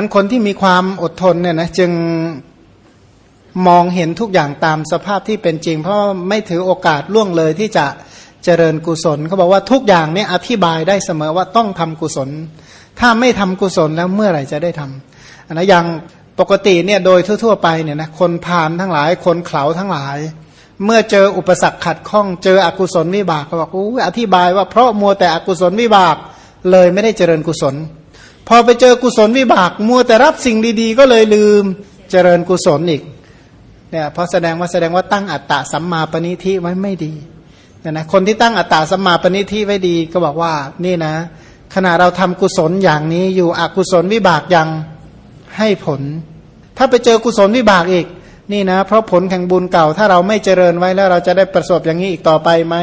มันคนที่มีความอดทนเนี่ยนะจึงมองเห็นทุกอย่างตามสภาพที่เป็นจริง เพราะไม่ถือโอกาสล่วงเลยที่จะเจริญกุศลเขาบอกว่าทุกอย่างเนี่ยอธิบายได้เสมอว่าต้องทำกุศล ถ้าไม่ทำกุศลแล้วเมื่อไหร่จะได้ทำอันนะอย่างปกติเนี่ยโดยทั่ว ๆ ไปเนี่ยนะคนพาลทั้งหลายคนเขลาทั้งหลาย เมื่อเจออุปสรรคขัดข้องเจออกุศลวิบากเขาบอกอู้อธิบายว่าเพราะมัวแต่อกุศลวิบากเลยไม่ได้เจริญกุศล พอไปเจอกุศลวิบากมัวแต่รับสิ่งดีๆ ก็เลยลืมเจริญกุศลอีกเนี่ยเพราะแสดงว่าแสดงว่าตั้งอัตตะสัมมาปณิทิไว้ไม่ดีเนี่ยนะคนที่ตั้งอัตตาสัมมาปณิทิไว้ดีก็บอกว่านี่นะ ขณะเราทำกุศลอย่างนี้อยู่อกุศลวิบากยังให้ผล ถ้าไปเจอกุศลวิบากอีก นี่นะ เพราะผลแห่งบุญเก่าถ้าเราไม่เจริญไว้แล้วเราจะได้ประสบอย่างนี้อีกต่อไปไหม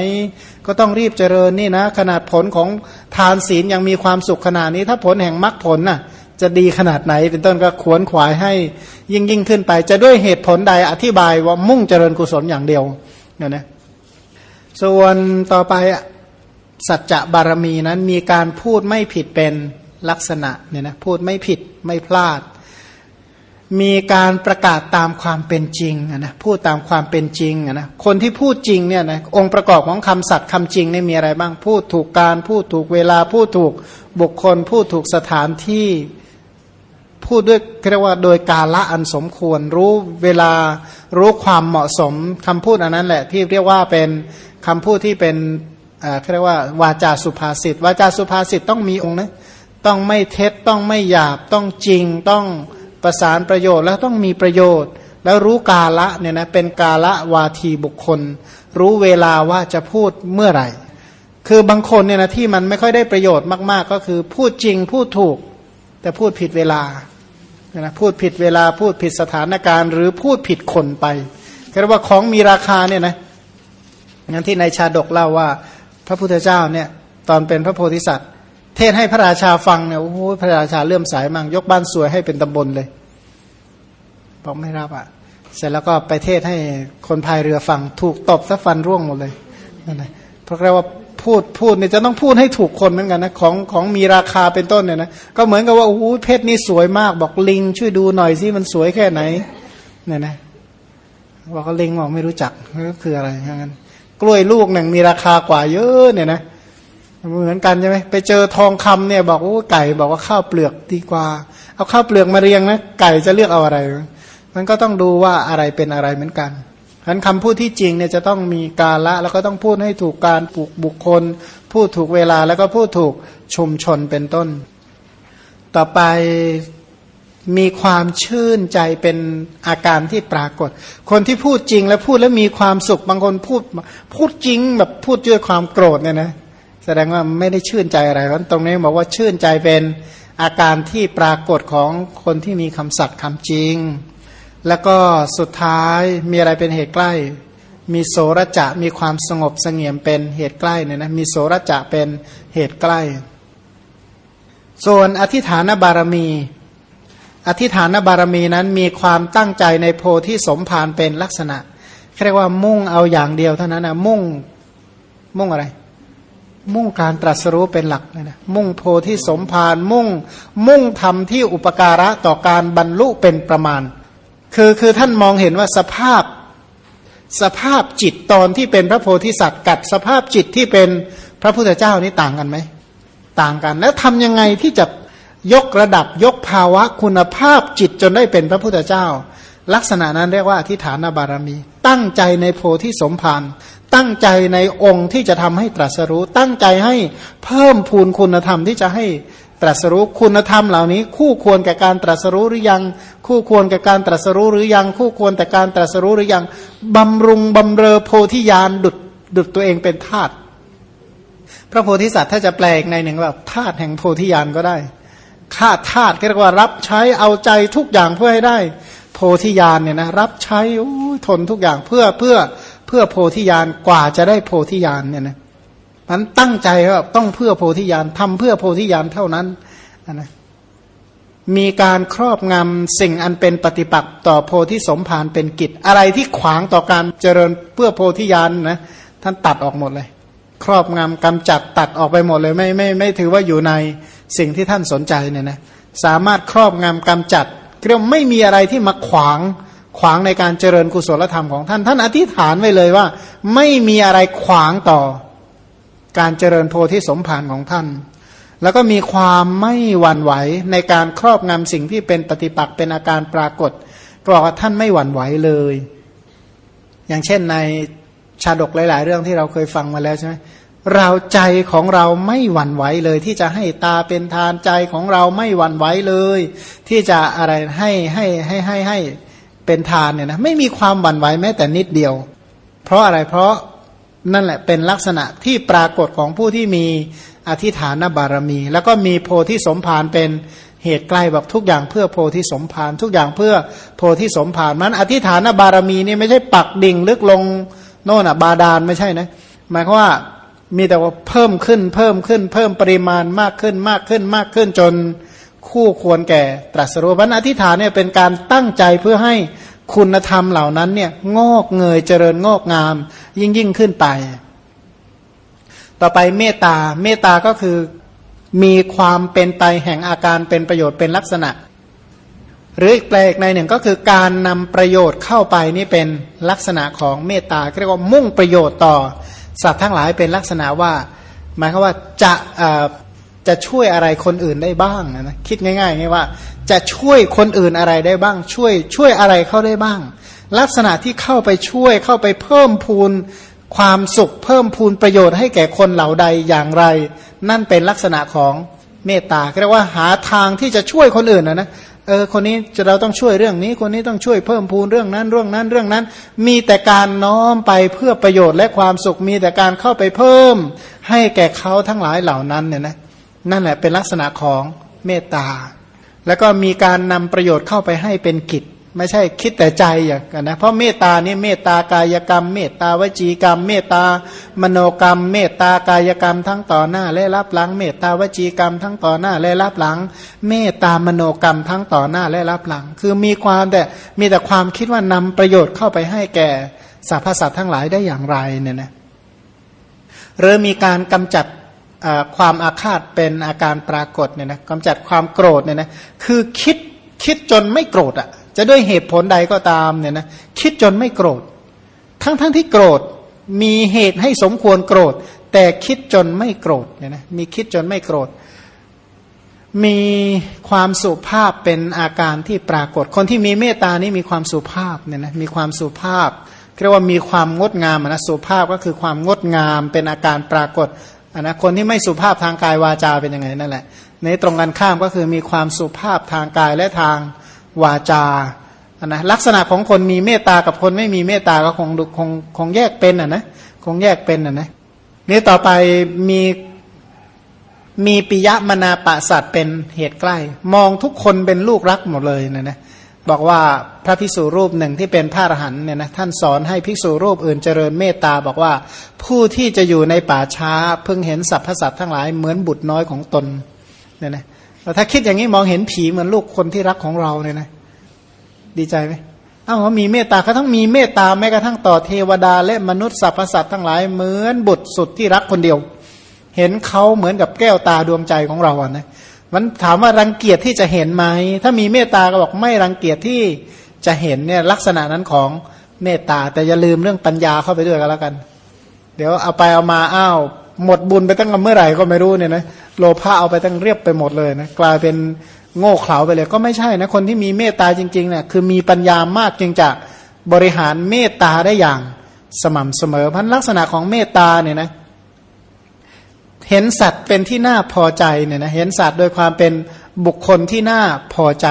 ก็ต้องรีบเจริญนี่นะ ขนาดผลของ ทานศีลยังมีความสุขขนาดนี้ ถ้าผลแห่งมรรคผลน่ะ จะดีขนาดไหน เป็นต้นก็ขวนขวายให้ยิ่งยิ่งขึ้นไป จะด้วยเหตุผลใดอธิบายว่ามุ่งเจริญกุศลอย่างเดียวเนี่ยนะส่วนต่อไปสัจจะบารมีนั้นมีการพูดไม่ผิดเป็นลักษณะเนี่ยนะพูดไม่ผิดไม่พลาด มีการประกาศตามความเป็นจริงนะพูดตามความเป็นจริงนะคนที่พูดจริงเนี่ยนะองค์ประกอบของคำสัตย์คำจริงเนี่ยมีอะไรบ้าง พูดถูกการพูดถูกเวลาพูดถูกบุคคล พูดถูกสถานที่พูดด้วยเรียกว่าโดยกาละอันสมควร รู้เวลารู้ความเหมาะสมคำพูดอันนั้นแหละ ที่เรียกว่าเป็นคำพูดที่เป็นเรียกว่าวาจาสุภาษิตวาจาสุภาษิตต้องมีองค์นะต้องไม่เท็จต้องไม่หยาบต้องจริงต้อง ประสานประโยชน์แล้วต้องมีประโยชน์ แล้วรู้กาละเนี่ยนะเป็นกาละวาทีบุคคล รู้เวลาว่าจะพูดเมื่อไหร่ คือบางคนเนี่ยนะที่มันไม่ค่อยได้ประโยชน์มาก ๆ ก็คือพูดจริงพูดถูก แต่พูดผิดเวลานะพูดผิดเวลาพูดผิดสถานการณ์ หรือพูดผิดคนไปเรียกว่าของมีราคาเนี่ยนะงั้นที่ในชาดกเล่าว่า พระพุทธเจ้าเนี่ยตอนเป็นพระโพธิสัตว์ เทศให้พระราชาฟังเนี่ยโอ้โหพระราชาเลื่อมสายมั่งยกบ้านสวยให้เป็นตำบลเลยบอกไม่รับอะ เสร็จแล้วก็ไปเทศให้คนพายเรือฟัง ถูกตบซะฟันร่วงหมดเลยนั่นแหละเพราะเรียกว่าพูดพูดเนี่ยจะต้องพูดให้ถูกคนเหมือนกันนะของของมีราคาเป็นต้นเนี่ยนะก็เหมือนกับว่าโอ้โหเพชรนี่สวยมาก บอกลิง ช่วยดูหน่อยสิมันสวยแค่ไหนเนี่ยนะบอกลิงบอกไม่รู้จักก็คืออะไรงั้นกล้วยลูกหนึ่งมีราคากว่าเยอะเนี่ยนะเเหมือนกันใช่ไหมไปเจอทองคำเนี่ย บอกโอ้ไก่บอกว่าข้าวเปลือกดีกว่า เอาข้าวเปลือกมาเรียงนะไก่จะเลือกเอาอะไร มันก็ต้องดูว่าอะไรเป็นอะไรเหมือนกันฉะนั้นคำพูดที่จริงเนี่ยจะต้องมีกาละแล้วก็ต้องพูดให้ถูกการปลูกบุคคล พูดถูกเวลาแล้วก็พูดถูกชุมชนเป็นต้น ต่อไปมีความชื่นใจเป็นอาการที่ปรากฏ คนที่พูดจริงแล้วพูดแล้วมีความสุขบางคนพูดพูดจริงแบบพูดด้วยความโกรธเนี่ยนะ แสดงว่าไม่ได้ชื่นใจอะไรเพราะตรงนี้บอกว่าชื่นใจเป็นอาการที่ปรากฏของคนที่มีคำสัตย์คำจริง แล้วก็สุดท้ายมีอะไรเป็นเหตุใกล้ มีโสรจะมีความสงบสงเงียมเป็นเหตุใกล้เนี่ยนะมีโสรจะเป็นเหตุใกล้ ส่วนอธิฐานบารมี อธิฐานบารมีนั้นมีความตั้งใจในโพธิสมภารเป็นลักษณะเรียกว่ามุ่งเอาอย่างเดียวเท่านั้นนะมุ่งมุ่งอะไร มุ่งการตรัสรู้เป็นหลักนะ มุ่งโพธิสมภารมุ่ง มุ่งทำที่อุปการะต่อการบรรลุเป็นประมาณ คือคือท่านมองเห็นว่าสภาพสภาพจิตตอนที่เป็นพระโพธิสัตว์กับสภาพจิตที่เป็นพระพุทธเจ้านี่ต่างกันไหม ต่างกัน แล้วทำยังไงที่จะยกระดับยกภาวะคุณภาพจิตจนได้เป็นพระพุทธเจ้า ลักษณะนั้นเรียกว่าอธิฐานบารมี ตั้งใจในโพธิสมภาร ตั้งใจในองค์ที่จะทำให้ตรัสรู้ ตั้งใจให้เพิ่มพูนคุณธรรมที่จะให้ตรัสรู้คุณธรรมเหล่านี้ คู่ควรแก่การตรัสรู้หรือยัง คู่ควรแก่การตรัสรู้หรือยัง คู่ควรแต่การตรัสรู้หรือยังบำรุงบำเรอโพธิญาณดุดดุดตัวเองเป็นธาตุพระโพธิสัตว์ถ้าจะแปลกในหนึ่งแบบธาตุแห่งโพธิญาณก็ได้ข้าทาสเรียกว่ารับใช้เอาใจทุกอย่างเพื่อให้ได้ โพธิญาณเนี่ยนะรับใช้ทนทุกอย่างเพื่อเพื่อ เพื่อโพธิญาณกว่าจะได้โพธิญาณเนี่ยนะมันตั้งใจว่าต้องเพื่อโพธิญาณทำเพื่อโพธิญาณเท่านั้นนะมีการครอบงำสิ่งอันเป็นปฏิปักษ์ต่อโพธิสมภารเป็นกิจ อะไรที่ขวางต่อการเจริญเพื่อโพธิญาณนะท่านตัดออกหมดเลย ครอบงำกำจัดตัดออกไปหมดเลย ไม่ไม่ไม่ถือว่าอยู่ในสิ่งที่ท่านสนใจเนี่ยนะสามารถครอบงำกำจัดเรียกไม่มีอะไรที่มาขวาง ขวางในการเจริญกุศลธรรมของท่าน ท่านอธิษฐานไว้เลยว่า ไม่มีอะไรขวางต่อ การเจริญโพธิสมภารของท่าน แล้วก็มีความไม่หวั่นไหวในการครอบงำสิ่งที่เป็นปฏิปักษ์เป็นอาการปรากฏบอกว่าท่านไม่หวั่นไหวเลย อย่างเช่นในชาดกหลาย ๆ เรื่องที่เราเคยฟังมาแล้วใช่ไหมเราใจของเราไม่หวั่นไหวเลย ที่จะให้ตาเป็นทานใจของเราไม่หวั่นไหวเลย ที่จะอะไรให้ให้ให้ให้ให้ เป็นทานเนี่ยนะไม่มีความหวั่นไหวแม้แต่นิดเดียว เพราะอะไรเพราะนั่นแหละเป็นลักษณะที่ปรากฏของผู้ที่มีอธิฐานบารมี แล้วก็มีโพธิสมภารเป็นเหตุใกล้แบบทุกอย่างเพื่อโพธิสมภารทุกอย่างเพื่อโพธิสมภารมันอธิฐานบารมีนี่ไม่ใช่ปักดิ่งลึกลงโน่นอะบาดาลไม่ใช่นะหมายความว่ามีแต่ว่าเพิ่มขึ้นเพิ่มขึ้น เพิ่มปริมาณมากขึ้นมากขึ้นมากขึ้นจน คู่ควรแก่ตรัสรู้วันอธิษฐานเนี่ยเป็นการตั้งใจเพื่อให้คุณธรรมเหล่านั้นเนี่ยงอกเงยเจริญงอกงาม ยิ่งยิ่งขึ้นไป ต่อไปเมตตาเมตตาก็คือมีความเป็นไปแห่งอาการเป็นประโยชน์เป็นลักษณะ หรืออีกแปลกในหนึ่งก็คือการนำประโยชน์เข้าไปนี่เป็นลักษณะของเมตตาเรียกว่ามุ่งประโยชน์ต่อสัตว์ทั้งหลายเป็นลักษณะว่าหมายความว่าจะ จะช่วยอะไรคนอื่นได้บ้างนะคิดง่ายๆง่ายว่า จะช่วยคนอื่นอะไรได้บ้าง ช่วยช่วยอะไรเข้าได้บ้าง ลักษณะที่เข้าไปช่วยเข้าไปเพิ่มพูนความสุข เพิ่มพูนประโยชน์ให้แก่คนเหล่าใดอย่างไร นั่นเป็นลักษณะของเมตตาเรียกว่าหาทางที่จะช่วยคนอื่นนะนะเออคนนี้จะเราต้องช่วยเรื่องนี้ คนนี้ต้องช่วยเพิ่มพูนเรื่องนั้นเรื่องนั้นเรื่องนั้น มีแต่การน้อมไปเพื่อประโยชน์และความสุขมีแต่การเข้าไปเพิ่ม ให้แก่เขาทั้งหลายเหล่านั้นเนี่ยนะ นั่นแหละเป็นลักษณะของเมตตา แล้วก็มีการนำประโยชน์เข้าไปให้เป็นกิจ ไม่ใช่คิดแต่ใจอย่างนะ เพราะเมตตานี่เมตตากายกรรม เมตตาวจีกรรม เมตตามโนกรรม เมตตากายกรรมทั้งต่อหน้าและรับหลัง เมตตาวจีกรรมทั้งต่อหน้าและรับหลัง เมตตามโนกรรมทั้งต่อหน้าและรับหลัง คือมีความแต่มีแต่ความคิดว่านำประโยชน์เข้าไปให้แก่สรรพสัตว์ทั้งหลายได้อย่างไรเนี่ยนะหรือมีการกำจัด ความอาฆาตเป็นอาการปรากฏเนี่ยนะกำจัดความโกรธเนี่ยนะคือคิดคิดจนไม่โกรธอะ่ะ จะด้วยเหตุผลใดก็ตามเนี่ยนะคิดจนไม่โกรธ ทั้งทั้งที่โกรธมีเหตุให้สมควรโกรธ แต่คิดจนไม่โกรธเนี่ยนะมีคิดจนไม่โกรธ มีความสุภาพเป็นอาการที่ปรากฏ คนที่มีเมตตานี่มีความสุภาพเนี่ยนะมีความสุภาพเรียกว่ามีความงดงามนะสุภาพก็คือความงดงามเป็นอาการปรากฏ นนะคนที่ไม่สุภาพทางกายวาจาเป็นยังไงนั่นแหละ ในตรงกันข้ามก็คือมีความสุภาพทางกายและทางวาจานะลักษณะของคนมีเมตตากับคนไม่มีเมตตาก็คงคงคงแยกเป็นอะนะคงแยกเป็นอะนะนี่ต่อไปมีมีปิยมนาปะสัตว์เป็นเหตุใกล้ มองทุกคนเป็นลูกรักหมดเลยนะนะ บอกว่าพระภิกษุรูปหนึ่งที่เป็นพระอรหันเนี่ยนะท่านสอนให้ภิกษุรูปอื่นเจริญเมตตาบอกว่าผู้ที่จะอยู่ในป่าช้าเพิ่งเห็นสรรพสัตว์ทั้งหลายเหมือนบุตรน้อยของตนเนี่ยนะแต่ถ้าคิดอย่างนี้มองเห็นผีเหมือนลูกคนที่รักของเราเนี่ยนะดีใจไหมอ้าวมีเมตตาเขาต้องมีเมตตาแม้กระทั่งต่อเทวดา และมนุษย์สรรพสัตว์ทั้งหลายเหมือนบุตรสุดที่รักคนเดียว เห็นเขาเหมือนกับแก้วตาดวงใจของเราอะนะ มันถามว่ารังเกียจที่จะเห็นไหม ถ้ามีเมตตาก็บอกไม่รังเกียจที่จะเห็นเนี่ยลักษณะนั้นของเมตตา แต่อย่าลืมเรื่องปัญญาเข้าไปด้วยกันแล้วกัน เดี๋ยวเอาไปเอามาอ้าวหมดบุญไปตั้งเมื่อไหร่ก็ไม่รู้เนี่ยนะโลภะเอาไปตั้งเรียบไปหมดเลยนะกลายเป็นโง่เขลาไปเลยก็ไม่ใช่นะคนที่มีเมตตาจริงๆเนี่ยคือมีปัญญามากจึงจะบริหารเมตตาได้อย่างสม่ำเสมอพันลักษณะของเมตตาเนี่ยนะ เห็นสัตว์เป็นที่น่าพอใจเนี่ยนะเห็นสัตว์โดยความเป็นบุคคลที่น่าพอใจ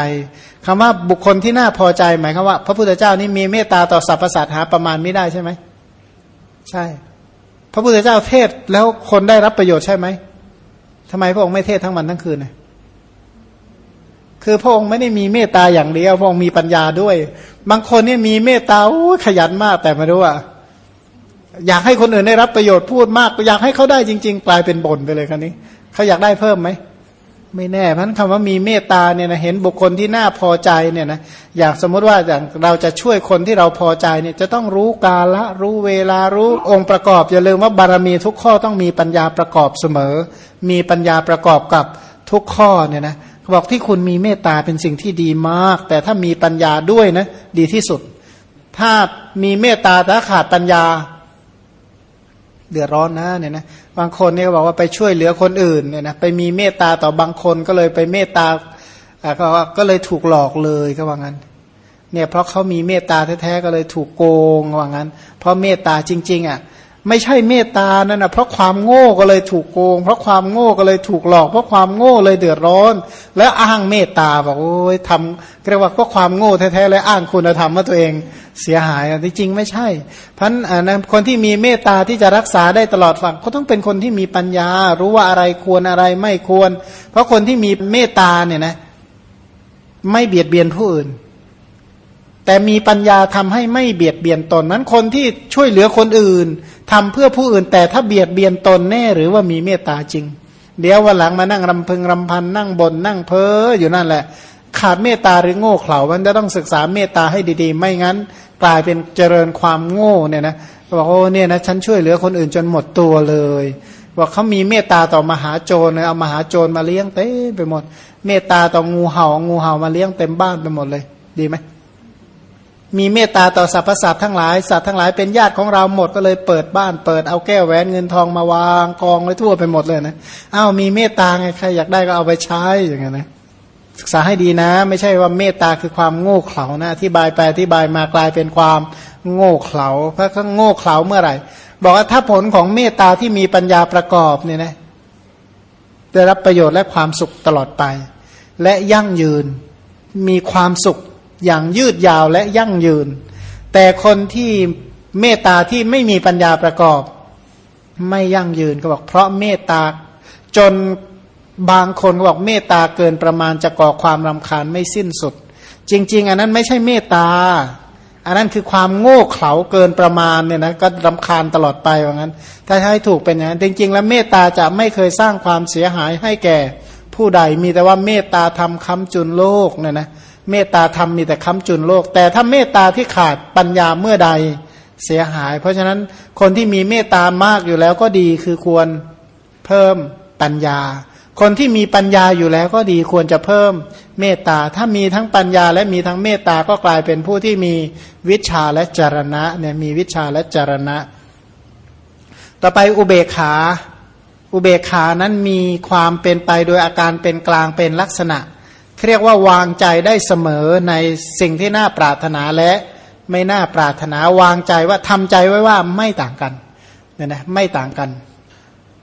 คำว่าบุคคลที่น่าพอใจหมายความว่า พระพุทธเจ้านี่มีเมตตาต่อสรรพสัตว์หาประมาณไม่ได้ใช่ไหมใช่ พระพุทธเจ้าเทศแล้วคนได้รับประโยชน์ใช่ไหมทำไมพระองค์ไม่เทศทั้งวันทั้งคืนเนะคือพระองค์ไม่ได้มีเมตตาอย่างเดียวพระองค์มีปัญญาด้วย บางคนเนี่ยมีเมตตาขยันมากแต่ไม่รู้ว่า อยากให้คนอื่นได้รับประโยชน์พูดมากอยากให้เขาได้จริง ๆ กลายเป็นบ่นไปเลยครันี้เขาอยากได้เพิ่มไหมไม่แน่เพราะคำว่ามีเมตตาเนี่ยนะเห็นบุคคลที่น่าพอใจเนี่ยนะอย่างสมมติว่าอย่างเราจะช่วยคนที่เราพอใจเนี่ยจะต้องรู้กาละรู้เวลารู้องค์ประกอบอย่าลืมว่าบารมีทุกข้อต้องมีปัญญาประกอบเสมอ มีปัญญาประกอบกับทุกข้อเนี่ยนะบอกที่คุณมีเมตตาเป็นสิ่งที่ดีมาก แต่ถ้ามีปัญญาด้วยนะดีที่สุด ถ้ามีเมตตาแต่ขาดปัญญา เดือดร้อนนะเนี่ยนะบางคนเนี่ยบอกว่าไปช่วยเหลือคนอื่นเนี่ยนะไปมีเมตตาต่อบางคนก็เลยไปเมตตาก็ก็เลยถูกหลอกเลยก็ว่างั้นเนี่ยเพราะเขามีเมตตาแท้ๆก็เลยถูกโกงว่างั้น เพราะเมตตาจริง ๆ อะ ไม่ใช่เมตตานั่นนะเพราะความโง่ก็เลยถูกโกง เพราะความโง่ก็เลยถูกหลอก เพราะความโง่เลยเดือดร้อน แล้วอ้างเมตตาบอกโอ้ยทำเรียกว่าเพราะความโง่แท้ๆเลยอ้างคุณธรรมว่าตัวเองเสียหายจริงไม่ใช่พันนะคนที่มีเมตตาที่จะรักษาได้ตลอดฝั่งเขาต้องเป็นคนที่มีปัญญา รู้ว่าอะไรควรอะไรไม่ควร เพราะคนที่มีเมตตาเนี่ยนะ ไม่เบียดเบียนผู้อื่น แต่มีปัญญาทำให้ไม่เบียดเบียนตนนั้นคนที่ช่วยเหลือคนอื่นทำเพื่อผู้อื่นแต่ถ้าเบียดเบียนตนแน่หรือว่ามีเมตตาจริง เดี๋ยววันหลังมานั่งรำพึงรำพันนั่งบนนั่งเพ้ออยู่นั่นแหละ ขาดเมตตาหรือโง่เขลามันจะต้องศึกษาเมตตาให้ดีๆ ไม่งั้น กลายเป็นเจริญความโง่เนี่ยนะบอกโอ้เนี่ยนะฉันช่วยเหลือคนอื่นจนหมดตัวเลยบอกเขามีเมตตาต่อมหาโจรเนี่ยเอามหาโจรมาเลี้ยงเต้ไปหมด เมตตาต่องูเห่างูเห่ามาเลี้ยงเต็มบ้านไปหมดเลย ดีไหม มีเมตตาต่อสรรพสัตว์ทั้งหลายสัตว์ทั้งหลายเป็นญาติของเราหมดก็เลยเปิดบ้านเปิดเอาแก้วแหวนเงินทองมาวางกองไว้ทั่วไปหมดเลยนะอ้าวมีเมตตาไงใครอยากได้ก็เอาไปใช้อย่างเงี้ยนะศึกษาให้ดีนะ ไม่ใช่ว่าเมตตาคือความโง่เขลานะอธิบายไปอธิบายมากลายเป็นความโง่เขลาเพราะเขาโง่เขลาเมื่อไหร่ บอกว่าถ้าผลของเมตตาที่มีปัญญาประกอบเนี่ยนะได้รับประโยชน์และความสุขตลอดไป และยั่งยืนมีความสุข อย่างยืดยาวและยั่งยืน แต่คนที่เมตตาที่ไม่มีปัญญาประกอบ ไม่ยั่งยืนก็บอก เพราะเมตตาจนบางคนก็บอกเมตตาเกินประมาณจะก่อความรำคาญไม่สิ้นสุด จริง ๆ อันนั้นไม่ใช่เมตตา อันนั้นคือความโง่เขลาเกินประมาณเนี่ยนะก็รำคาญตลอดไปว่างั้น ถ้าให้ถูกเป็นอย่างนั้นจริง ๆ แล้วเมตตาจะไม่เคยสร้างความเสียหายให้แก่ผู้ใดมีแต่ว่าเมตตาทำคำจุนโลกเนี่ยนะ เมตตาธรรมมีแต่คำจุนโลก แต่ถ้าเมตตาที่ขาดปัญญาเมื่อใดเสียหาย เพราะฉะนั้นคนที่มีเมตตามากอยู่แล้วก็ดีคือควรเพิ่มปัญญา คนที่มีปัญญาอยู่แล้วก็ดีควรจะเพิ่มเมตตา ถ้ามีทั้งปัญญาและมีทั้งเมตตาก็กลายเป็นผู้ที่มีวิชาและจรณะเนี่ยมีวิชาและจรณะ ต่อไปอุเบกขา อุเบกขานั้นมีความเป็นไปโดยอาการเป็นกลางเป็นลักษณะ เรียกว่าวางใจได้เสมอในสิ่งที่น่าปรารถนาและไม่น่าปรารถนาวางใจว่าทำใจไว้ว่าไม่ต่างกันเนี่ยนะไม่ต่างกัน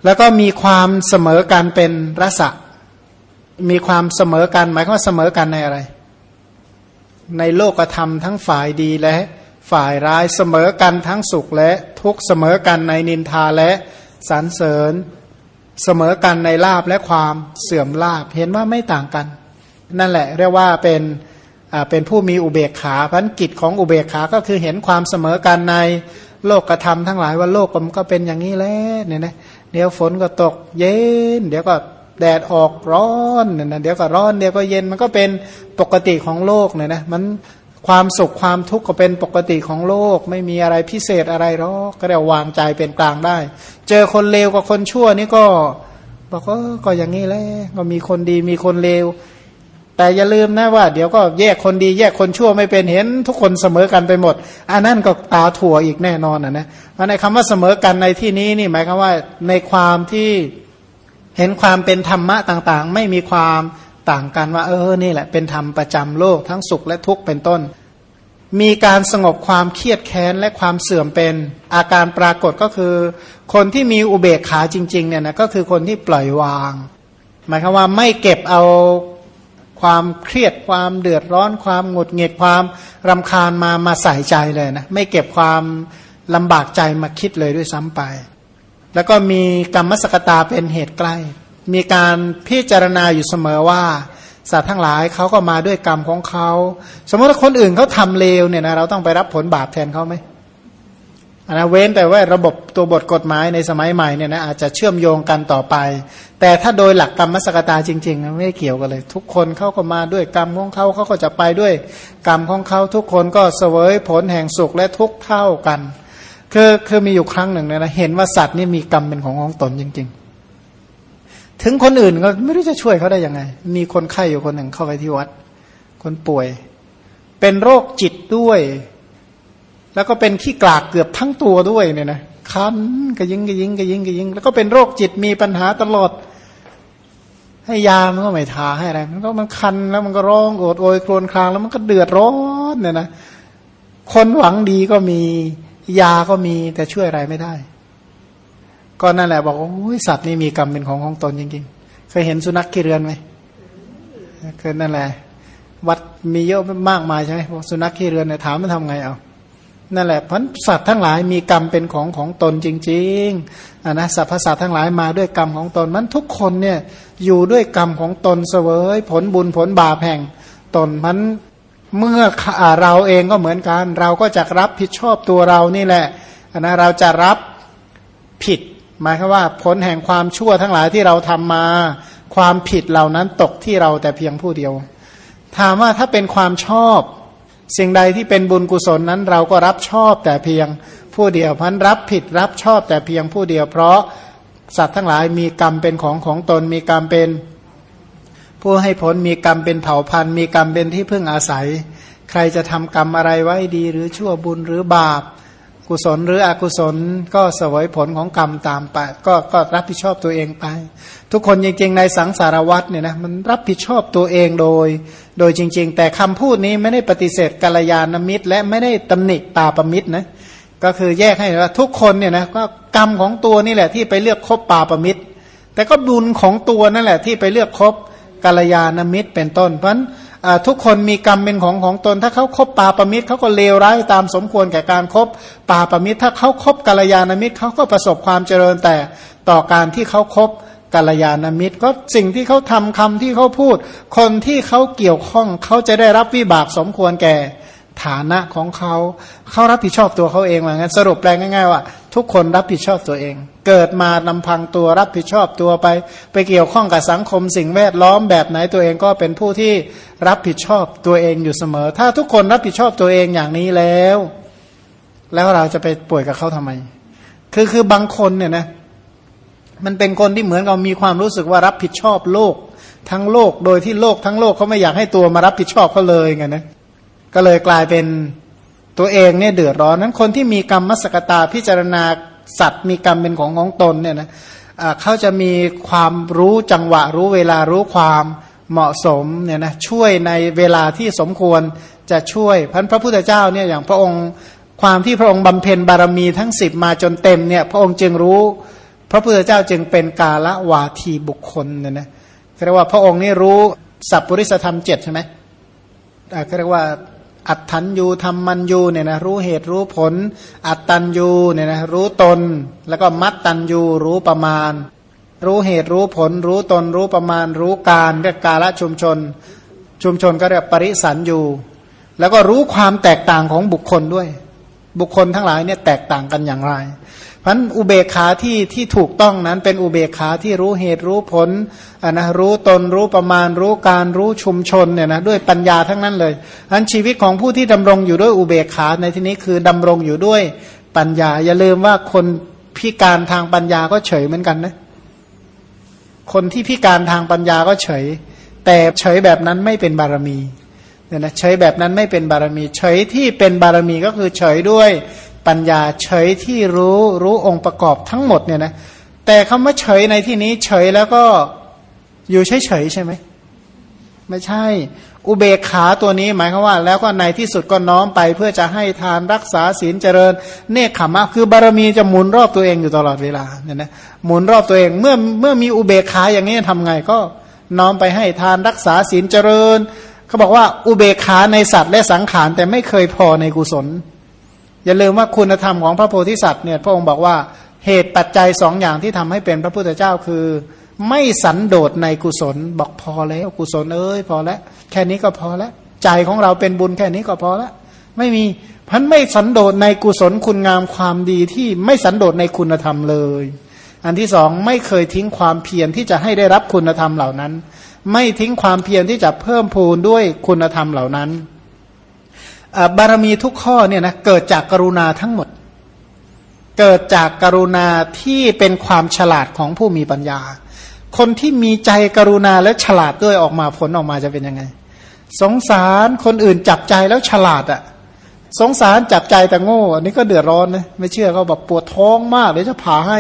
แล้วก็มีความเสมอกันเป็นรสะมีความเสมอกันหมายความว่าเสมอกันในอะไร ในโลกธรรมทั้งฝ่ายดีและฝ่ายร้ายเสมอกันทั้งสุขและทุกเสมอกันในนินทาและสรรเสริญ เสมอกันในลาบและความเสื่อมลาบเห็นว่าไม่ต่างกัน นั่นแหละเรียกว่าเป็นเป็นผู้มีอุเบกขาพันกิจของอุเบกขาก็คือเห็นความเสมอกันในโลกกระทำทั้งหลายว่าโลกมันก็เป็นอย่างนี้แหละเนี่ยนะเดี๋ยวฝนก็ตกเย็น เดี๋ยวก็แดดออกร้อนเนี่ยนะเดี๋ยวก็ร้อนเดี๋ยวก็เย็นมันก็เป็นปกติของโลกเนี่ยนะมันความสุขความทุกข์ก็เป็นปกติของโลก ไม่มีอะไรพิเศษอะไรหรอกก็เรียกวางใจเป็นกลางได้ เจอคนเลวกับคนชั่วนี่ก็บอกก็อย่างนี้แหละก็มีคนดีมีคนเลว แต่อย่าลืมนะว่าเดี๋ยวก็แยกคนดีแยกคนชั่วไม่เป็นเห็นทุกคนเสมอกันไปหมด อันนั้นก็ตาถั่วอีกแน่นอนนะนะเพราะในคำว่าเสมอกันในที่นี้นี่หมายความว่าในความที่เห็นความเป็นธรรมะต่างๆ ไม่มีความต่างกันว่า เออนี่แหละเป็นธรรมประจำโลกทั้งสุขและทุกข์เป็นต้น มีการสงบความเครียดแค้นและความเสื่อมเป็นอาการปรากฏก็คือ คนที่มีอุเบกขาจริงๆเนี่ยนะก็คือคนที่ปล่อยวาง หมายความว่าไม่เก็บเอา ความเครียดความเดือดร้อน ความหงุดหงิดความรำคาญมามาใส่ใจเลยนะไม่เก็บความลำบากใจมาคิดเลยด้วยซ้ำไป แล้วก็มีกรรมสกตาเป็นเหตุใกล้ มีการพิจารณาอยู่เสมอว่าสัตว์ทั้งหลายเขาก็มาด้วยกรรมของเขา สมมติว่าคนอื่นเขาทำเลวเนี่ยนะเราต้องไปรับผลบาปแทนเขาไหม นะเว้นแต่ว่าระบบตัวบทกฎหมายในสมัยใหม่เนี่ยนะอาจจะเชื่อมโยงกันต่อไป แต่ถ้าโดยหลักกรรมสกตาจริงๆไม่เกี่ยวกันเลย ทุกคนเขาก็มาด้วยกรรมของเขาเขาก็จะไปด้วยกรรมของเขาทุกคนก็เสวยผลแห่งสุขและทุกเท่ากันคือคือมีอยู่ครั้งหนึ่งนะเห็นว่าสัตว์นี่มีกรรมเป็นของของตนจริง ๆ ถึงคนอื่นก็ไม่รู้จะช่วยเขาได้ยังไง มีคนไข้อยู่คนหนึ่งเข้าไปที่วัด คนป่วย เป็นโรคจิตด้วย แล้วก็เป็นขี้กลากเกือบทั้งตัวด้วยเนี่ยนะคันกระยิงกระยิงกระยิงกระยิง แล้วก็เป็นโรคจิตมีปัญหาตลอด ให้ยามันก็ไม่ทาให้อะไรมันก็มันคันแล้วมันก็ร้องโอดโอยครวญครางแล้วมันก็เดือดร้อนเนี่ยนะคนหวังดีก็มียาก็มีแต่ช่วยอะไรไม่ได้ ก็นั่นแหละบอกว่าสัตว์นี่มีกรรมเป็นของของตนจริงๆ เคยเห็นสุนัขขี้เรือนไหมเคยนั่นแหละ วัดมีเยอะมากมายใช่ไหมสุนัขขี้เรือนเนี่ยถามมันทำไงเอา นั่นแหละพันสัตว์ทั้งหลายมีกรรมเป็นของของตนจริงๆนะสรรพสัตว์ทั้งหลายมาด้วยกรรมของตนมันทุกคนเนี่ยอยู่ด้วยกรรมของตนเสวย ผลบุญผลบาปแห่งตนมันเมื่อเราเองก็เหมือนกัน เราก็จะรับผิดชอบตัวเรานี่แหละนะเราจะรับผิดหมายคือว่าผลแห่งความชั่วทั้งหลายที่เราทำมา ความผิดเหล่านั้นตกที่เราแต่เพียงผู้เดียว ถามว่าถ้าเป็นความชอบ สิ่งใดที่เป็นบุญกุศลนั้นเราก็รับชอบแต่เพียงผู้เดียวพันรับผิดรับชอบแต่เพียงผู้เดียว เพราะสัตว์ทั้งหลายมีกรรมเป็นของของตนมีกรรมเป็น ผู้ให้ผลมีกรรมเป็นเผ่าพันธุ์มีกรรมเป็นที่พึ่งอาศัย ใครจะทำกรรมอะไรไว้ดีหรือชั่วบุญหรือบาป กุศลหรืออกุศลก็สวยผลของกรรมตามไปก็ก็รับผิดชอบตัวเองไป ทุกคนจริงๆ ในสังสารวัตเนี่ยนะมันรับผิดชอบตัวเองโดย โดยจริง ๆ แต่คำพูดนี้ไม่ได้ปฏิเสธกัลยาณมิตร และไม่ได้ตำหนิตาปมิตรนะก็คือแยกให้ว่าทุกคนเนี่ยนะก็กรรมของตัวนี่แหละที่ไปเลือกคบปาปมิตร แต่ก็บุญของตัวนั่นแหละที่ไปเลือกคบ กัลยาณมิตรเป็นต้น เพราะทุกคนมีกรรมเป็นของของตน ถ้าเขาคบปาปมิตรเขาก็เลวร้ายตามสมควรแก่การครบปาปมิตร ถ้าเขาคบกัลยาณมิตรเขาก็ประสบความเจริญแต่ต่อการที่เขาคบกัลยาณมิตร ก็สิ่งที่เขาทำคำที่เขาพูด คนที่เขาเกี่ยวข้องเขาจะได้รับวิบากสมควรแก่ฐานะของเขาเขารับผิดชอบตัวเขาเองเหมือนกันสรุปแปลงง่ายๆว่า ทุกคนรับผิดชอบตัวเอง เกิดมาลำพังตัวรับผิดชอบตัวไป ไปเกี่ยวข้องกับสังคมสิ่งแวดล้อมแบบไหนตัวเองก็เป็นผู้ที่รับผิดชอบตัวเองอยู่เสมอ ถ้าทุกคนรับผิดชอบตัวเองอย่างนี้แล้ว แล้วเราจะไปป่วยกับเขาทำไม คือคือบางคนเนี่ยนะมันเป็นคนที่เหมือนกับมีความรู้สึกว่ารับผิดชอบโลก ทั้งโลกโดยที่โลกทั้งโลกเขาไม่อยากให้ตัวมารับผิดชอบเขาเลยไงนะก็เลยกลายเป็น ตัวเองเนี่ยเดือดร้อนนั้นคนที่มีกรรมมสกตาพิจารณาสัตว์มีกรรมเป็นของของตนเนี่ยนะเขาจะมีความรู้จังหวะรู้เวลารู้ความเหมาะสมเนี่ยนะช่วยในเวลาที่สมควรจะช่วยพันพระพุทธเจ้าเนี่ยอย่างพระองค์ความที่พระองค์บำเพ็ญบารมีทั้งสิบมาจนเต็มเนี่ยพระองค์จึงรู้ พระพุทธเจ้าจึงเป็นกาละวาทีบุคคลเนี่ยนะเรียกว่าพระองค์นี่รู้สัพปริสธรรมเจ็ดใช่ไหมเรียกว่า อัตถันยูธรรมันยูเนี่ยนะรู้เหตุรู้ผล อัตตันยูเนี่ยนะรู้ตน แล้วก็มัตตันยูรู้ประมาณ รู้เหตุรู้ผล รู้ตน รู้ประมาณ รู้การเรียกกาละชุมชน ชุมชนก็เรียกปริสันยูแล้วก็รู้ความแตกต่างของบุคคลด้วย บุคคลทั้งหลายเนี่ยแตกต่างกันอย่างไร พันอุเบกขาที่ที่ถูกต้องนั้นเป็นอุเบกขาที่รู้เหตุรู้ผลนะรู้ตนรู้ประมาณรู้การรู้ชุมชนเนี่ยนะด้วยปัญญาทั้งนั้นเลยอันชีวิตของผู้ที่ดำรงอยู่ด้วยอุเบกขาในที่นี้คือดำรงอยู่ด้วยปัญญา อย่าลืมว่าคนพิการทางปัญญาก็เฉยเหมือนกันนะคนที่พิการทางปัญญาก็เฉย แต่เฉยแบบนั้นไม่เป็นบารมีเนี่ยนะเฉยแบบนั้นไม่เป็นบารมี เฉยที่เป็นบารมีก็คือเฉยด้วย ปัญญาเฉยที่รู้รู้องค์ประกอบทั้งหมดเนี่ยนะแต่คำว่าเฉยในที่นี้เฉยแล้วก็อยู่เฉยเฉยใช่ไหมไม่ใช่ อุเบกขาตัวนี้หมายความว่า แล้วก็ในที่สุดก็น้อมไปเพื่อจะให้ทานรักษาศีลเจริญ เนคขมะคือบารมีจะหมุนรอบตัวเองอยู่ตลอดเวลาเนี่ยนะหมุนรอบตัวเองเมื่อเมื่อมีอุเบกขาอย่างนี้ทำไงก็น้อมไปให้ทานรักษาศีลเจริญเขาบอกว่าอุเบกขาในสัตว์และสังขารแต่ไม่เคยพอในกุศล อย่าลืมว่าคุณธรรมของพระโพธิสัตว์เนี่ยพระองค์บอกว่าเหตุปัจจัยสองอย่างที่ทำให้เป็นพระพุทธเจ้าคือ ไม่สันโดษในกุศลบอกพอแล้วกุศลเอ้ยพอแล้วแค่นี้ก็พอแล้วใจของเราเป็นบุญแค่นี้ก็พอแล้วไม่มีพันไม่สันโดษในกุศลคุณงามความดีที่ไม่สันโดษในคุณธรรมเลย อันที่สองไม่เคยทิ้งความเพียรที่จะให้ได้รับคุณธรรมเหล่านั้น ไม่ทิ้งความเพียรที่จะเพิ่มพูนด้วยคุณธรรมเหล่านั้น บารมีทุกข้อเนี่ยนะเกิดจากกรุณาทั้งหมด เกิดจากกรุณาที่เป็นความฉลาดของผู้มีปัญญา คนที่มีใจกรุณาและฉลาดด้วยออกมาผลออกมาจะเป็นยังไง สงสารคนอื่นจับใจแล้วฉลาดอะ่ะสงสารจับใจแต่โง่อันนี้ก็เดือดร้อนนะไม่เชื่อเขาบอกปวดท้องมากเดี๋ยวจะผ่าให้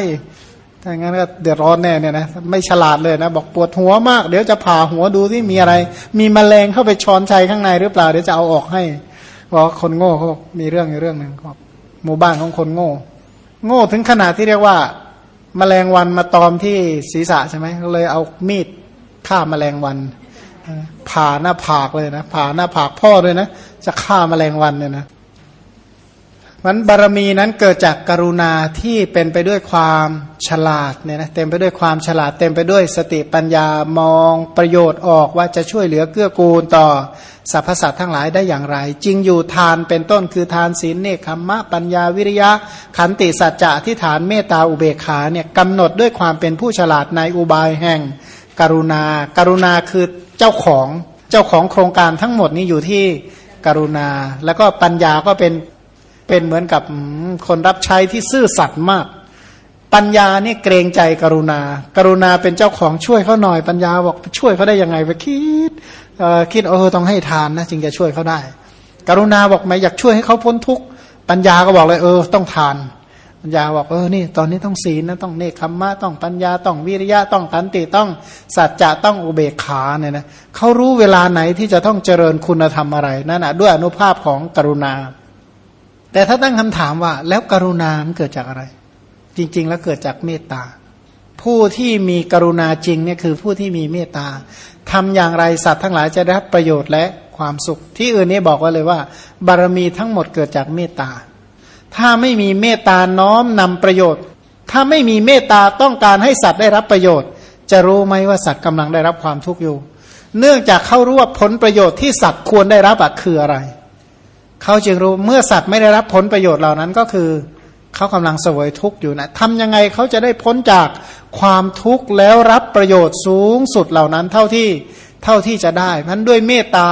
ถ้างั้นก็เดือดร้อนแน่เนี่ยนะไม่ฉลาดเลยนะ บอกปวดหัวมาก เดี๋ยวจะผ่าหัวดูที่มีอะไร มีมแมลงเข้าไปช้อนชัยข้างในหรือเปล่าเดี๋ยวจะเอาออกให้ พราะคนโง่เขามีเรื่องอยู่เรื่องหนึ่งครับหมู่บ้านของคนโง่ โง่ถึงขนาดที่เรียกว่า แมลงวันมาตอมที่ศีรษะใช่ไหมก็เลยเอามีดฆ่าแมลงวันผ่าหน้าผากเลยนะผ่าหน้าผากพ่อเลยนะ จะฆ่าแมลงวันเนี่ยนะ มันบารมีนั้นเกิดจากกรุณาที่เป็นไปด้วยความฉลาดเนี่ยนะเต็มไปด้วยความฉลาด เต็มไปด้วยสติปัญญามองประโยชน์ออกว่าจะช่วยเหลือเกื้อกูลต่อสรรพสัตว์ทั้งหลายได้อย่างไร จริงอยู่ทานเป็นต้นคือทานศีลเนคขมมะปัญญาวิริยะ ขันติสัจจะที่ฐานเมตตาอุเบกขาเนี่ยกำหนดด้วยความเป็นผู้ฉลาดในอุบายแห่ง กรุณาการุณาคือเจ้าของเจ้าของโครงการทั้งหมดนี้อยู่ที่กรุณา แล้วก็ปัญญาก็เป็น เป็นเหมือนกับคนรับใช้ที่ซื่อสัตย์มาก ปัญญาเนี่ยเกรงใจกรุณา กรุณาเป็นเจ้าของช่วยเขาหน่อยปัญญาบอกช่วยเขาได้ยังไงไปคิดคิดเออต้องให้ทานนะจึงจะช่วยเขาได้ กรุณาบอกไม่อยากช่วยให้เขาพ้นทุกข์ปัญญาก็บอกเลยเออต้องทานปัญญาบอกเออนี่ตอนนี้ต้องศีลนะต้องเนคขมมะต้องปัญญาต้องวิริยะต้องขันติต้องสัจจะต้องอุเบกขาเนี่ยนะเขารู้เวลาไหนที่จะต้องเจริญคุณธรรมอะไรนั่นนะด้วยอนุภาพของกรุณา แต่ถ้าตั้งคำถามว่า แล้วกรุณามันเกิดจากอะไร จริง ๆ แล้วเกิดจากเมตตา ผู้ที่มีกรุณาจริงเนี่ยคือผู้ที่มีเมตตาทำอย่างไรสัตว์ทั้งหลายจะได้รับประโยชน์และความสุข ที่อื่นนี้บอกว่าเลยว่า บารมีทั้งหมดเกิดจากเมตตา ถ้าไม่มีเมตตาน้อมนำประโยชน์ ถ้าไม่มีเมตตาต้องการให้สัตว์ได้รับประโยชน์ จะรู้ไหมว่าสัตว์กำลังได้รับความทุกข์อยู่ เนื่องจากเข้ารู้ว่าผลประโยชน์ที่สัตว์ควรได้รับคืออะไร เขาจึงรู้เมื่อสัตว์ไม่ได้รับผลประโยชน์เหล่านั้นก็คือเขากำลังเสวยทุกข์อยู่นะทำยังไงเขาจะได้พ้นจากความทุกข์แล้วรับประโยชน์สูงสุดเหล่านั้นเท่าที่เท่าที่จะได้พันด้วยเมตตา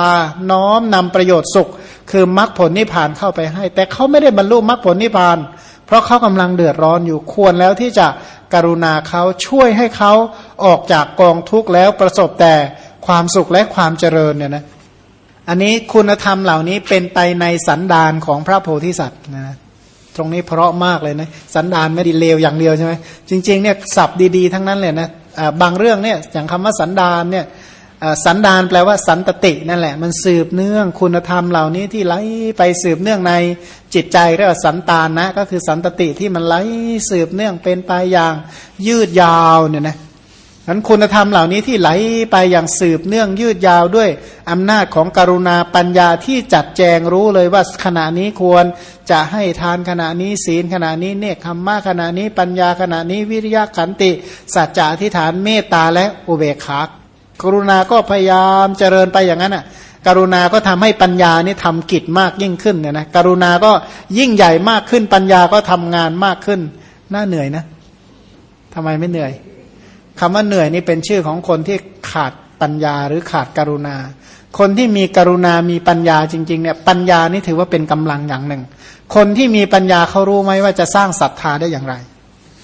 น้อมนำประโยชน์สุข คือมรรคผลนิพพานเข้าไปให้ แต่เขาไม่ได้บรรลุมรรคผลนิพพาน เพราะเขากำลังเดือดร้อนอยู่ควรแล้วที่จะกรุณาเขาช่วยให้เขาออกจากกองทุกข์แล้วประสบแต่ความสุขและความเจริญเนี่ยนะ อันนี้คุณธรรมเหล่านี้เป็นไปในสันดานของพระโพธิสัตว์นะตรงนี้เพราะมากเลยนะสันดานไม่ดีเลวอย่างเดียวใช่ไหมจริงๆเนี่ยสับดีๆทั้งนั้นเลยนะบางเรื่องเนี่ยอย่างคำว่าสันดานเนี่ยสันดานแปลว่าสันตตินั่นแหละ มันสืบเนื่องคุณธรรมเหล่านี้ที่ไหลไปสืบเนื่องในจิตใจเรียกว่าสันตานนะก็คือสันตติที่มันไหลสืบเนื่องเป็นไปอย่างยืดยาวเนี่ยนะ นั้นคุณธรรมเหล่านี้ที่ไหลไปอย่างสืบเนื่องยืดยาวด้วยอำนาจของกรุณาปัญญาที่จัดแจงรู้เลยว่าขณะนี้ควรจะให้ทานขณะนี้ศีลขณะนี้เนคขมมะขณะนี้ปัญญาขณะนี้วิริยะขันติ สัจจะทิฏฐานเมตตาและอุเบกขากรุณาก็พยายามเจริญไปอย่างนั้นอะกรุณาก็ทำให้ปัญญานี่ทำกิจมากยิ่งขึ้นเนี่ยนะกรุณาก็ยิ่งใหญ่มากขึ้นปัญญาก็ทำงานมากขึ้น น่าเหนื่อยนะทำไมไม่เหนื่อย คำว่าเหนื่อยนี่เป็นชื่อของคนที่ขาดปัญญาหรือขาดกรุณา คนที่มีกรุณามีปัญญาจริงๆเนี่ยปัญญานี่ถือว่าเป็นกำลังอย่างหนึ่ง คนที่มีปัญญาเขารู้ไหมว่าจะสร้างศรัทธาได้อย่างไร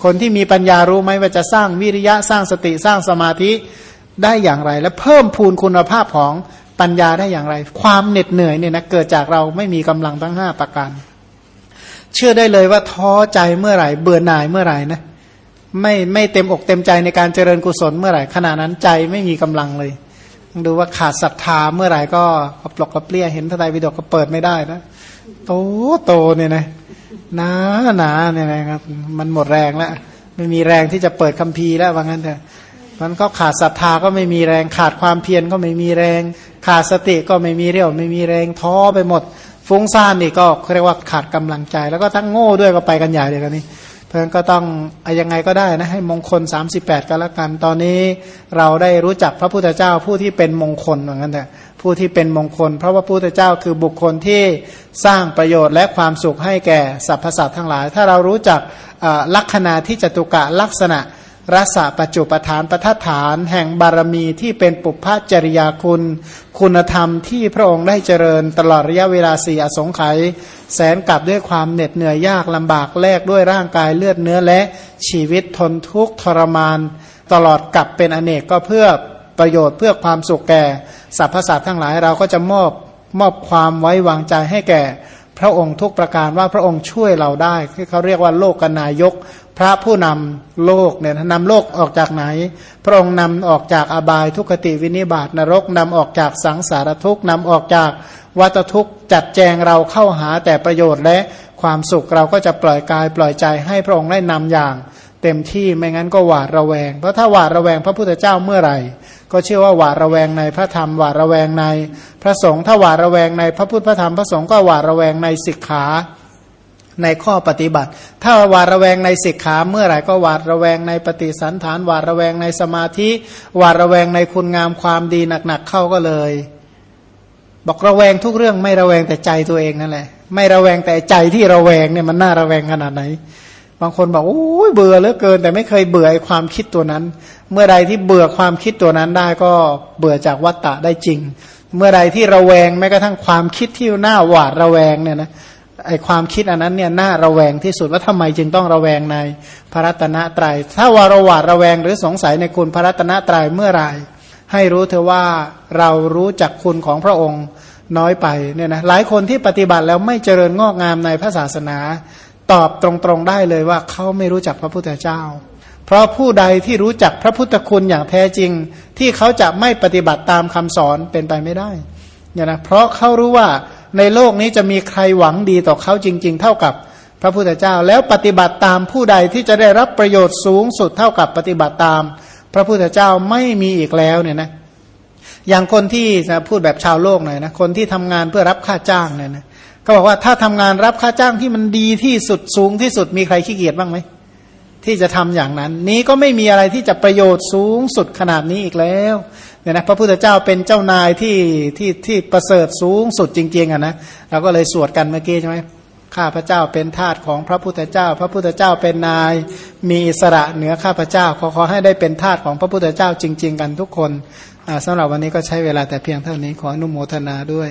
คนที่มีปัญญารู้ไหมว่าจะสร้างวิริยะสร้างสติสร้างสมาธิได้อย่างไร และเพิ่มพูนคุณภาพของปัญญาได้อย่างไร ความเหน็ดเหนื่อยเนี่ยนะเกิดจากเราไม่มีกำลังทั้งห้าประการ เชื่อได้เลยว่าท้อใจเมื่อไหร่ เบื่อหน่ายเมื่อไหร่นะ ไม่ไม่เต็มอกเต็มใจในการเจริญกุศลเมื่อไหร่ขณะนั้นใจไม่มีกำลังเลย ดูว่าขาดศรัทธาเมื่อไหร่ก็ปลอกกระเปรี้ยเห็นทนายวิดกก็เปิดไม่ได้นะโตโตเนี่ยนะหนาหนาเนี่ยนะครับมันหมดแรงแล้วไม่มีแรงที่จะเปิดคัมภีร์แล้วว่างั้นเถอะมันก็ขาดศรัทธาก็ไม่มีแรงขาดความเพียรก็ไม่มีแรง ขาดสติก็ไม่มีเรี่ยว ไม่มีแรงท้อไปหมดฟุ้งซ่านนี่ก็เรียกว่าขาดกำลังใจ แล้วก็ทั้งโง่ด้วยก็ไปกันใหญ่เลยกันนี้ ราะฉะนั้นก็ต้องยังไงก็ได้นะให้มงคล 38ก็แล้วกัน ตอนนี้เราได้รู้จักพระพุทธเจ้าผู้ที่เป็นมงคลเหมือนกันแต่ผู้ที่เป็นมงคล เพราะว่าพระพุทธเจ้าคือบุคคลที่สร้างประโยชน์และความสุขให้แก่สรรพสัตว์ทั้งหลาย ถ้าเรารู้จักลักษณะที่จตุกะลักษณะ รัศปัจจุปทานประทัฐาน แห่งบารมีที่เป็นปุพพจริยาคุณ คุณธรรมที่พระองค์ได้เจริญตลอดระยะเวลาสี่อสงไขยแสนกลับด้วยความเหน็ดเหนื่อยยากลำบากแลกด้วยร่างกายเลือดเนื้อและชีวิตทนทุกข์ทรมาน ตลอดกลับเป็นอเนกก็เพื่อประโยชน์เพื่อความสุขแก่สรรพสัตว์ทั้งหลายเราก็จะมอบมอบความไว้วางใจให้แก่พระองค์ทุกประการว่าพระองค์ช่วยเราได้ที่เขาเรียกว่าโลกนายก พระผู้นำโลกเนี่ยนำโลกออกจากไหน พระองค์นำออกจากอบายทุกขติวินิบาตนรกนำออกจากสังสารทุกข์นำออกจากวัตทุกข์จัดแจงเราเข้าหาแต่ประโยชน์และความสุขเราก็จะปล่อยกายปล่อยใจให้พระองค์ได้นำอย่าง เต็มที่ไม่งั้นก็หวาดระแวง เพราะถ้าหวาดระแวงพระพุทธเจ้าเมื่อไหร่ ก็เชื่อว่าหวาดระแวงในพระธรรมหวาดระแวงใน พระสงฆ์ถ้าหวาดระแวงในพระพุทธพระธรรมพระสงฆ์ก็หวาดระแวงในสิกขา ในข้อปฏิบัติ ถ้าหวาดระแวงในสิกขาเมื่อไหร่ก็หวาดระแวงในปฏิสันฐานหวาดระแวงในสมาธิหวาดระแวงในคุณงามความดีหนักๆเข้าก็เลย บอกระแวงทุกเรื่องไม่ระแวงแต่ใจตัวเองนั่นแหละไม่ระแวงแต่ใจที่ระแวงเนี่ยมันน่าระแวงขนาดไหน บางคนบอกโอ้ยเบื่อเหลือเกิน แต่ไม่เคยเบื่อความคิดตัวนั้น เมื่อใดที่เบื่อความคิดตัวนั้นได้ก็เบื่อจากวัตตะได้จริง เมื่อใดที่ระแวงแม้กระทั่งความคิดที่น่าหวาดระแวงเนี่ยนะ ไอความคิดอันนั้นเนี่ยน่าระแวงที่สุดว่าทำไมจึงต้องระแวงในพระรัตนตรยัย ถ้าวารวาดระแวงหรือสงสัยในคุณพระรัตนตรัยเมื่อไรให้รู้เถอะว่าเรารู้จักคุณของพระองค์น้อยไปเนี่ยนะหลายคนที่ปฏิบัติแล้วไม่เจริญงอกงามในพระศาสนา ตอบตรงๆได้เลยว่าเขาไม่รู้จักพระพุทธเจ้า เพราะผู้ใดที่รู้จักพระพุทธคุณอย่างแท้จริง ที่เขาจะไม่ปฏิบัติตามคำสอนเป็นไปไม่ได้เนี่ยนะเพราะเขารู้ว่า ในโลกนี้จะมีใครหวังดีต่อเขาจริง ๆ เท่ากับพระพุทธเจ้า แล้วปฏิบัติตามผู้ใดที่จะได้รับประโยชน์สูงสุดเท่ากับปฏิบัติตาม พระพุทธเจ้าไม่มีอีกแล้วเนี่ยนะอย่างคนที่จะพูดแบบชาวโลกหน่อยนะคนที่ทำงานเพื่อรับค่าจ้างเนี่ยนะก็บอกว่าถ้าทำงานรับค่าจ้างที่มันดีที่สุดสูงที่สุดมีใครขี้เกียจบ้างไหมที่จะทำอย่างนั้น นี้ก็ไม่มีอะไรที่จะประโยชน์สูงสุดขนาดนี้อีกแล้ว เนี่ยนะพระพุทธเจ้าเป็นเจ้านายที่ที่ที่ประเสริฐสูงสุดจริงๆอะนะเราก็เลยสวดกันเมื่อกี้ใช่ไหมข้าพระเจ้าเป็นทาสของพระพุทธเจ้า พระพุทธเจ้าเป็นนายมีอิสระเหนือข้าพระเจ้าขอขอให้ได้เป็นทาสของพระพุทธเจ้าจริง ๆ กันทุกคนสำหรับวันนี้ก็ใช้เวลาแต่เพียงเท่านี้ขออนุโมทนาด้วย